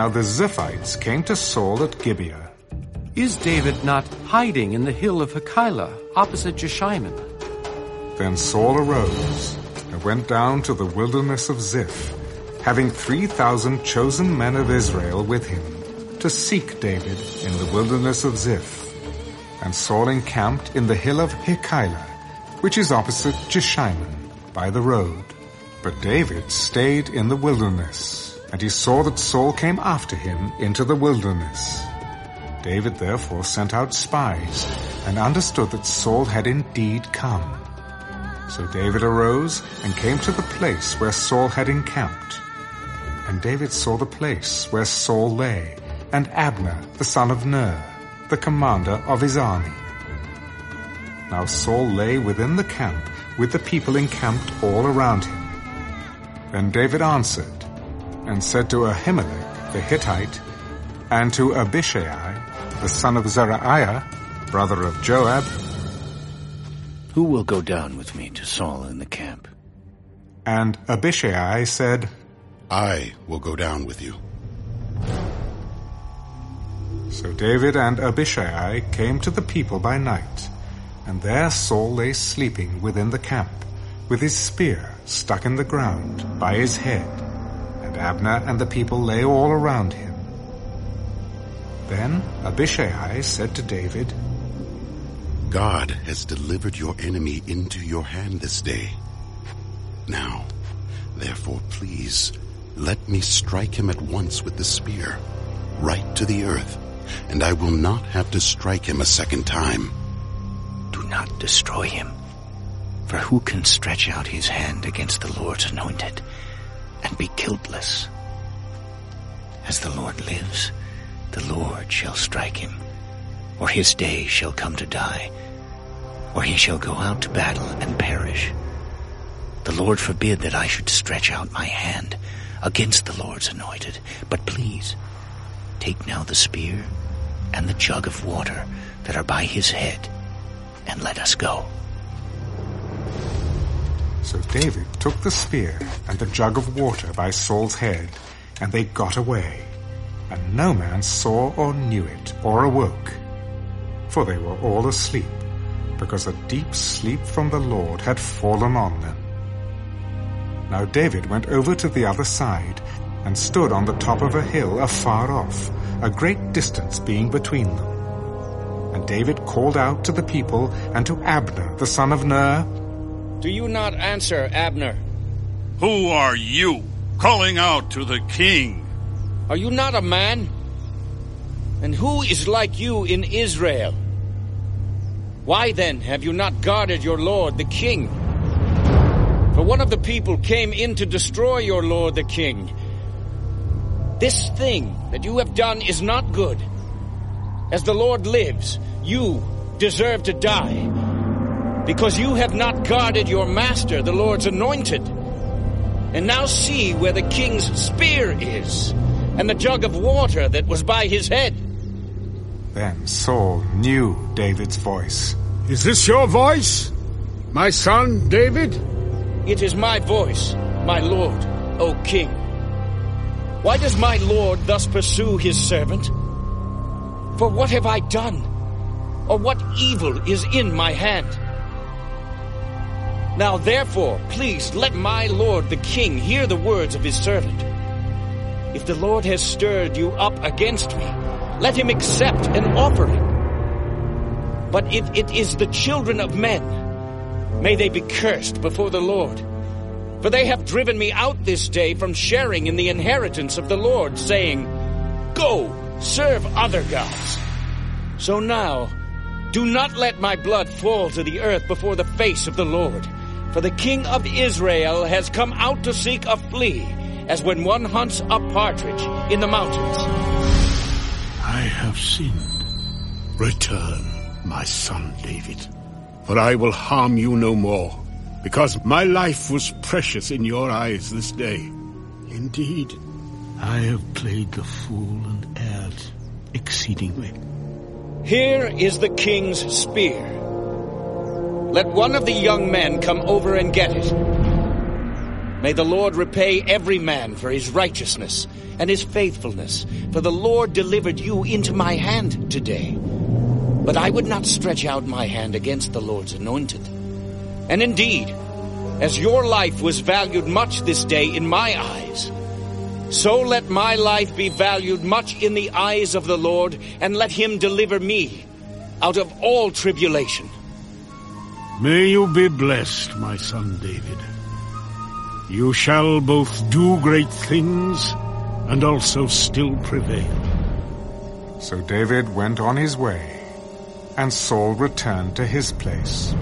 Now the Ziphites came to Saul at Gibeah. Is David not hiding in the hill of Hachilah, opposite Jeshimon? Then Saul arose and went down to the wilderness of Ziph, having three thousand chosen men of Israel with him, to seek David in the wilderness of Ziph. And Saul encamped in the hill of Hachilah, which is opposite Jeshimon, by the road. But David stayed in the wilderness, and he saw that Saul came after him into the wilderness. David therefore sent out spies, and understood that Saul had indeed come. So David arose and came to the place where Saul had encamped. And David saw the place where Saul lay, and Abner the son of Ner, the commander of his army. Now Saul lay within the camp with the people encamped all around him. Then David answered and said to Ahimelech the Hittite and to Abishai the son of Zeruiah, brother of Joab, Who will go down with me to Saul in the camp? And Abishai said, I will go down with you. So David and Abishai came to the people by night, and there Saul lay sleeping within the camp, with his spear stuck in the ground by his head, and Abner and the people lay all around him. Then Abishai said to David, God has delivered your enemy into your hand this day. Now, therefore, please, let me strike him at once with the spear, right to the earth, and I will not have to strike him a second time. Do not destroy him. For who can stretch out his hand against the Lord's anointed and be guiltless? As the Lord lives, the Lord shall strike him, or his day shall come to die, or he shall go out to battle and perish. The Lord forbid that I should stretch out my hand against the Lord's anointed, but please, take now the spear and the jug of water that are by his head, and let us go. So David took the spear and the jug of water by Saul's head, and they got away. And no man saw or knew it or awoke, for they were all asleep, because a deep sleep from the Lord had fallen on them. Now David went over to the other side, and stood on the top of a hill afar off, a great distance being between them. And David called out to the people and to Abner the son of Ner, Do you not answer, Abner? Who are you, calling out to the king? Are you not a man? And who is like you in Israel? Why then have you not guarded your lord the king? For one of the people came in to destroy your lord the king. This thing that you have done is not good. As the Lord lives, you deserve to die. Because you have not guarded your master, the Lord's anointed. And now see where the king's spear is, and the jug of water that was by his head. Then Saul knew David's voice. Is this your voice, my son David? It is my voice, my lord, O king. Why does my lord thus pursue his servant? For what have I done? Or what evil is in my hand? Now therefore, please let my lord the king hear the words of his servant. If the Lord has stirred you up against me, let him accept an offering. But if it is the children of men, may they be cursed before the Lord. For they have driven me out this day from sharing in the inheritance of the Lord, saying, Go, serve other gods. So now, do not let my blood fall to the earth before the face of the Lord. For the king of Israel has come out to seek a flea, as when one hunts a partridge in the mountains. I have sinned. Return, my son David, for I will harm you no more, because my life was precious in your eyes this day. Indeed, I have played the fool and erred exceedingly. Here is the king's spear. Let one of the young men come over and get it. May the Lord repay every man for his righteousness and his faithfulness, for the Lord delivered you into my hand today. But I would not stretch out my hand against the Lord's anointed. And indeed, as your life was valued much this day in my eyes, so let my life be valued much in the eyes of the Lord, and let him deliver me out of all tribulation. May you be blessed, my son David. You shall both do great things and also still prevail. So David went on his way, and Saul returned to his place.